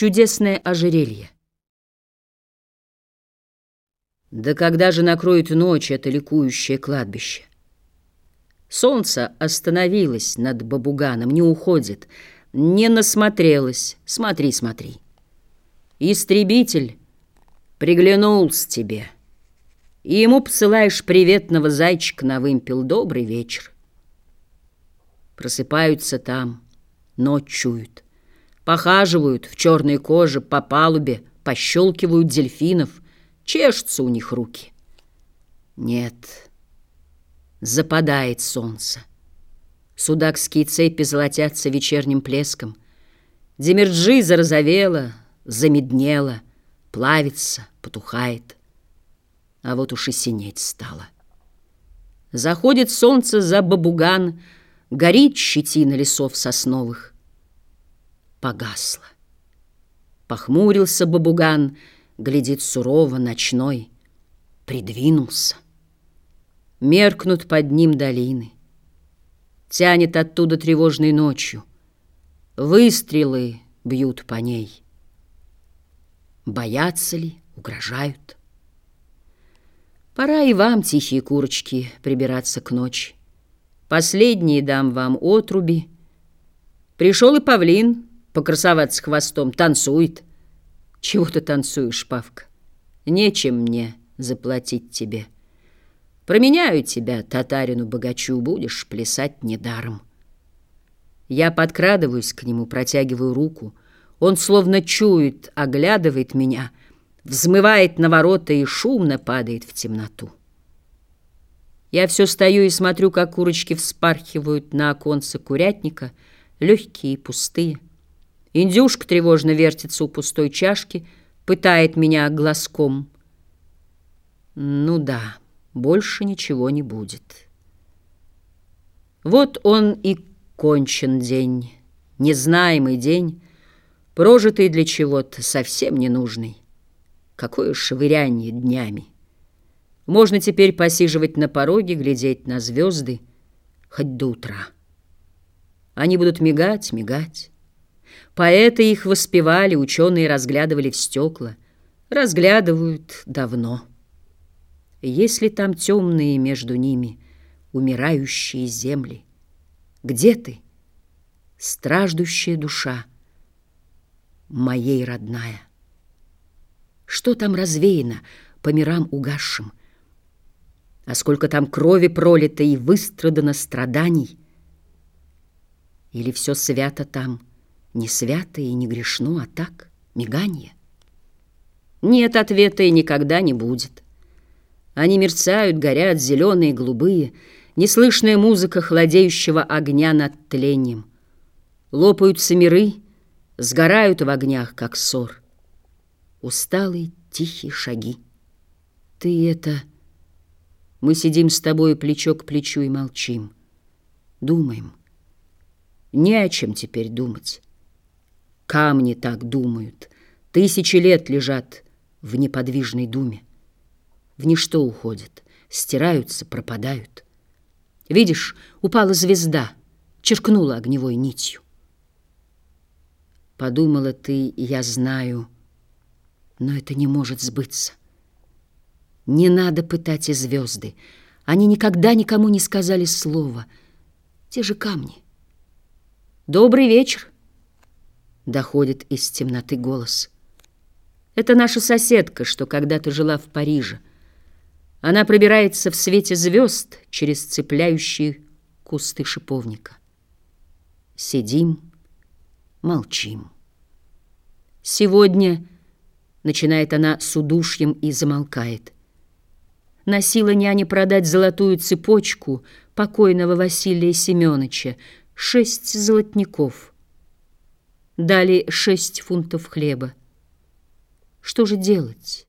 Чудесное ожерелье. Да когда же накроет ночь это ликующее кладбище? Солнце остановилось над Бабуганом, не уходит, не насмотрелось. Смотри, смотри. Истребитель приглянулся тебе, и ему посылаешь приветного зайчика на вымпел. Добрый вечер. Просыпаются там, ночь чуют. Похаживают в черной коже по палубе, пощелкивают дельфинов, чешутся у них руки. Нет, западает солнце. Судакские цепи золотятся вечерним плеском. Демерджи зарозовела, замеднела, плавится, потухает. А вот уж и синеть стало. Заходит солнце за бабуган, горит щетина лесов сосновых погасла. Похмурился бабуган, глядит сурово, ночной, придвинулся. Меркнут под ним долины. Тянет оттуда тревожной ночью. Выстрелы бьют по ней. Боятся ли, угрожают? Пора и вам, тихие курочки, прибираться к ночи. Последние дам вам отруби. Пришел и павлин, покрасоваться хвостом, танцует. Чего ты танцуешь, Павка? Нечем мне заплатить тебе. Променяю тебя, татарину-богачу, будешь плясать недаром. Я подкрадываюсь к нему, протягиваю руку. Он словно чует, оглядывает меня, взмывает на ворота и шумно падает в темноту. Я все стою и смотрю, как курочки вспархивают на оконце курятника, легкие и пустые. Индюшка тревожно вертится у пустой чашки, пытает меня глазком. Ну да, больше ничего не будет. Вот он и кончен день, незнаемый день, прожитый для чего-то совсем ненужный. Какое швыряние днями! Можно теперь посиживать на пороге, глядеть на звезды, хоть до утра. Они будут мигать, мигать. Поэты их воспевали, ученые разглядывали в стекла. Разглядывают давно. Если там темные между ними умирающие земли, где ты, страждущая душа, моей родная? Что там развеяно по мирам угасшим? А сколько там крови пролито и выстрадано страданий? Или все свято там — не свято и не грешно, а так, мигание. Нет ответа и никогда не будет. Они мерцают, горят, зеленые, голубые, неслышная музыка хладеющего огня над тлением. Лопаются миры, сгорают в огнях, как ссор. Усталые, тихие шаги. Ты это... Мы сидим с тобой плечо к плечу и молчим. Думаем. Не о чем теперь думать. Камни так думают. Тысячи лет лежат в неподвижной думе. В ничто уходят, стираются, пропадают. Видишь, упала звезда, черкнула огневой нитью. Подумала ты, я знаю, но это не может сбыться. Не надо пытать и звезды. Они никогда никому не сказали слова. Те же камни. Добрый вечер. Доходит из темноты голос. Это наша соседка, что когда-то жила в Париже. Она пробирается в свете звезд через цепляющие кусты шиповника. Сидим, молчим. Сегодня, начинает она с удушьем и замолкает. Носила няня продать золотую цепочку покойного Василия Семеновича, шесть золотников — дали шесть фунтов хлеба. Что же делать?